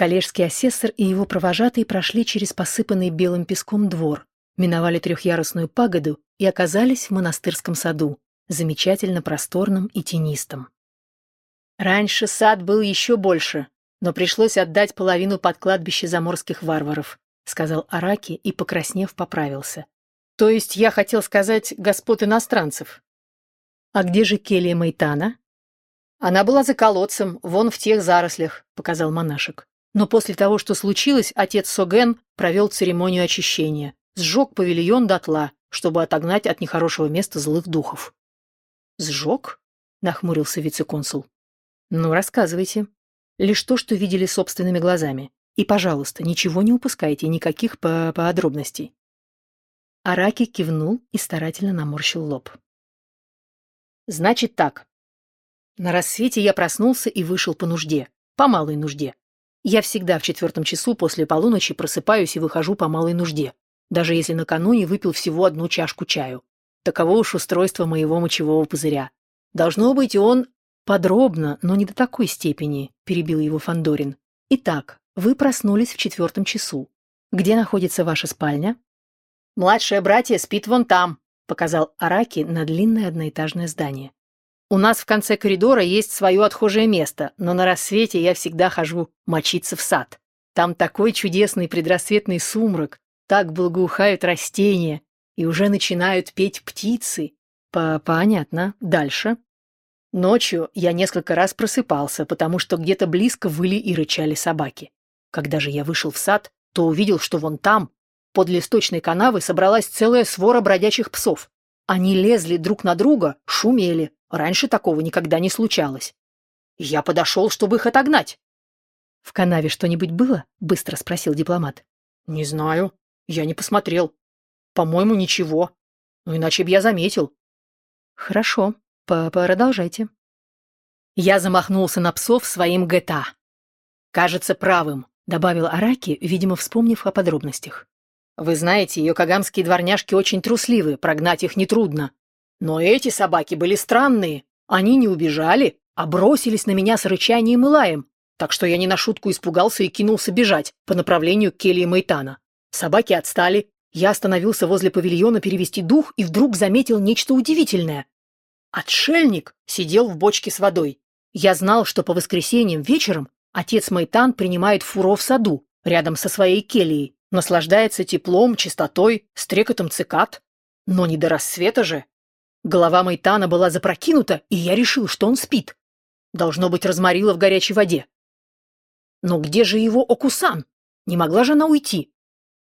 Коллежский асессор и его провожатые прошли через посыпанный белым песком двор, миновали трехъярусную пагоду и оказались в монастырском саду, замечательно просторном и тенистом. Раньше сад был еще больше, но пришлось отдать половину под кладбище заморских варваров, сказал Араки и, покраснев, поправился. То есть я хотел сказать господ иностранцев. А где же Келия Майтана? Она была за колодцем, вон в тех зарослях, показал монашек. Но после того, что случилось, отец Соген провел церемонию очищения, сжег павильон дотла, чтобы отогнать от нехорошего места злых духов. «Сжег?» — нахмурился вице-консул. «Ну, рассказывайте. Лишь то, что видели собственными глазами. И, пожалуйста, ничего не упускайте, никаких по подробностей». Араки кивнул и старательно наморщил лоб. «Значит так. На рассвете я проснулся и вышел по нужде, по малой нужде. Я всегда в четвертом часу после полуночи просыпаюсь и выхожу по малой нужде, даже если накануне выпил всего одну чашку чаю. Таково уж устройство моего мочевого пузыря. Должно быть, он подробно, но не до такой степени, перебил его Фандорин. Итак, вы проснулись в четвертом часу. Где находится ваша спальня? Младшее братье спит вон там, показал Араки на длинное одноэтажное здание. У нас в конце коридора есть свое отхожее место, но на рассвете я всегда хожу мочиться в сад. Там такой чудесный предрассветный сумрак, так благоухают растения, и уже начинают петь птицы. По Понятно. Дальше. Ночью я несколько раз просыпался, потому что где-то близко выли и рычали собаки. Когда же я вышел в сад, то увидел, что вон там, под листочной канавой, собралась целая свора бродячих псов. Они лезли друг на друга, шумели, Раньше такого никогда не случалось. Я подошел, чтобы их отогнать. — В канаве что-нибудь было? — быстро спросил дипломат. — Не знаю. Я не посмотрел. По-моему, ничего. Ну, иначе бы я заметил. — Хорошо. Продолжайте. Я замахнулся на псов своим ГТА. «Кажется правым», — добавил Араки, видимо, вспомнив о подробностях. «Вы знаете, йокогамские дворняжки очень трусливы, прогнать их нетрудно. Но эти собаки были странные. Они не убежали, а бросились на меня с рычанием и лаем, так что я не на шутку испугался и кинулся бежать по направлению к келье Майтана. Собаки отстали, я остановился возле павильона перевести дух и вдруг заметил нечто удивительное. Отшельник сидел в бочке с водой. Я знал, что по воскресеньям вечером отец Майтан принимает фуро в саду, рядом со своей кельей, наслаждается теплом, чистотой, стрекотом цикад. Но не до рассвета же. Голова Майтана была запрокинута, и я решил, что он спит. Должно быть, разморила в горячей воде. Но где же его Окусан? Не могла же она уйти?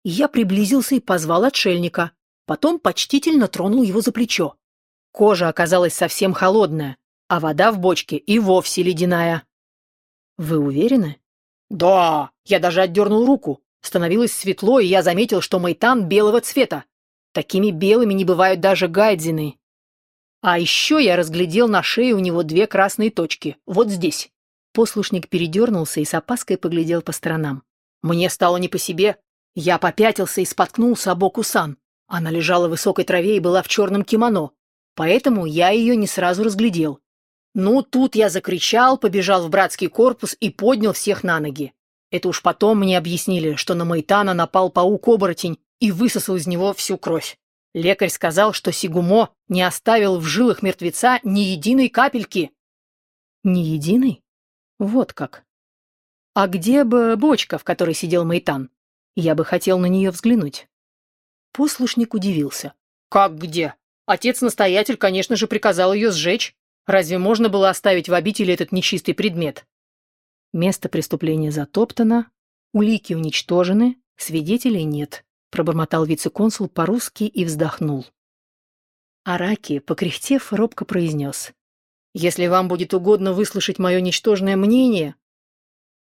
Я приблизился и позвал отшельника. Потом почтительно тронул его за плечо. Кожа оказалась совсем холодная, а вода в бочке и вовсе ледяная. «Вы уверены?» «Да!» Я даже отдернул руку. Становилось светло, и я заметил, что Майтан белого цвета. Такими белыми не бывают даже гайдзины. А еще я разглядел на шее у него две красные точки, вот здесь. Послушник передернулся и с опаской поглядел по сторонам. Мне стало не по себе. Я попятился и споткнулся об Окусан. Она лежала в высокой траве и была в черном кимоно, поэтому я ее не сразу разглядел. Ну, тут я закричал, побежал в братский корпус и поднял всех на ноги. Это уж потом мне объяснили, что на Майтана напал паук-оборотень и высосал из него всю кровь. Лекарь сказал, что Сигумо не оставил в жилах мертвеца ни единой капельки. Ни единой? Вот как. А где бы бочка, в которой сидел Мейтан? Я бы хотел на нее взглянуть. Послушник удивился. Как где? Отец-настоятель, конечно же, приказал ее сжечь. Разве можно было оставить в обители этот нечистый предмет? Место преступления затоптано, улики уничтожены, свидетелей нет пробормотал вице-консул по-русски и вздохнул. Араки, покряхтев, робко произнес. «Если вам будет угодно выслушать мое ничтожное мнение,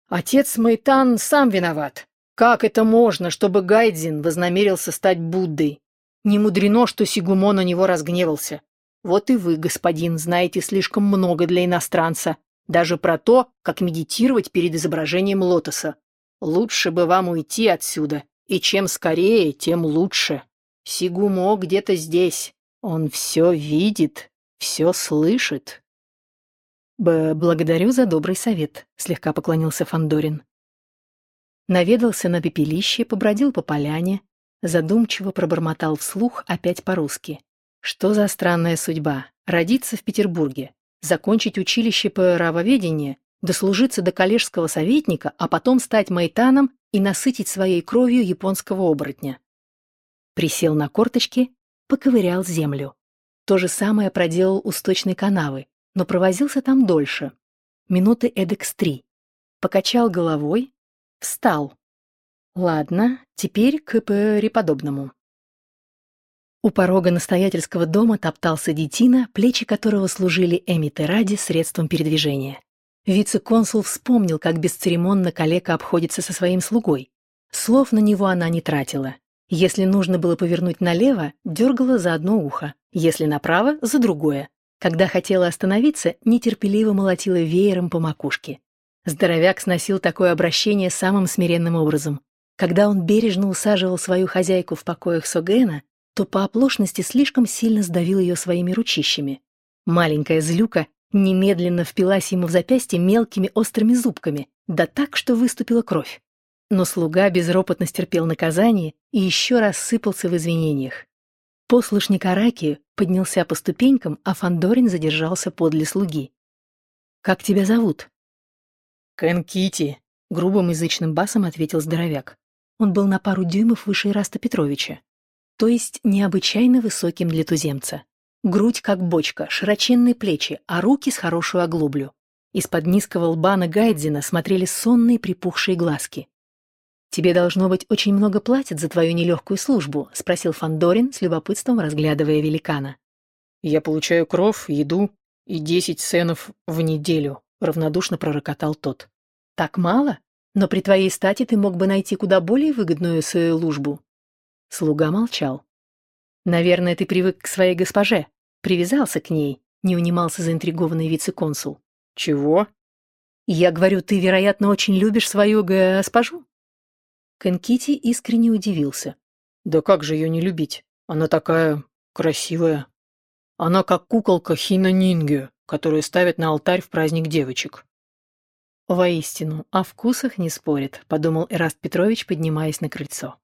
отец Майтан сам виноват. Как это можно, чтобы Гайдзин вознамерился стать Буддой? Не мудрено, что Сигумо на него разгневался. Вот и вы, господин, знаете слишком много для иностранца, даже про то, как медитировать перед изображением лотоса. Лучше бы вам уйти отсюда и чем скорее, тем лучше. Сигумо где-то здесь. Он все видит, все слышит. Б «Благодарю за добрый совет», — слегка поклонился Фандорин. Наведался на пепелище, побродил по поляне, задумчиво пробормотал вслух опять по-русски. Что за странная судьба? Родиться в Петербурге, закончить училище по равоведению, дослужиться до коллежского советника, а потом стать майтаном и насытить своей кровью японского оборотня. Присел на корточки, поковырял землю. То же самое проделал у сточной канавы, но провозился там дольше. Минуты эдекс три. Покачал головой, встал. Ладно, теперь к преподобному. У порога настоятельского дома топтался детина, плечи которого служили Эмите ради средством передвижения. Вице-консул вспомнил, как бесцеремонно калека обходится со своим слугой. Слов на него она не тратила. Если нужно было повернуть налево, дергала за одно ухо, если направо — за другое. Когда хотела остановиться, нетерпеливо молотила веером по макушке. Здоровяк сносил такое обращение самым смиренным образом. Когда он бережно усаживал свою хозяйку в покоях Согена, то по оплошности слишком сильно сдавил ее своими ручищами. Маленькая злюка немедленно впилась ему в запястье мелкими острыми зубками, да так, что выступила кровь. Но слуга безропотно стерпел наказание и еще раз сыпался в извинениях. Послушник Араки поднялся по ступенькам, а Фандорин задержался подле слуги. «Как тебя зовут?» «Кэнкити», — грубым язычным басом ответил здоровяк. Он был на пару дюймов выше Ираста Петровича, то есть необычайно высоким для туземца. Грудь как бочка, широченные плечи, а руки с хорошую оглоблю. Из-под низкого лба на Гайдзина смотрели сонные припухшие глазки. «Тебе, должно быть, очень много платят за твою нелегкую службу?» — спросил Фандорин с любопытством, разглядывая великана. «Я получаю кров, еду и десять сенов в неделю», — равнодушно пророкотал тот. «Так мало? Но при твоей стати ты мог бы найти куда более выгодную службу». Слуга молчал. «Наверное, ты привык к своей госпоже. Привязался к ней», — не унимался заинтригованный вице-консул. «Чего?» «Я говорю, ты, вероятно, очень любишь свою госпожу?» Кенкити искренне удивился. «Да как же ее не любить? Она такая красивая. Она как куколка Хина Нингю, которую ставят на алтарь в праздник девочек». «Воистину, о вкусах не спорит», — подумал Эраст Петрович, поднимаясь на крыльцо.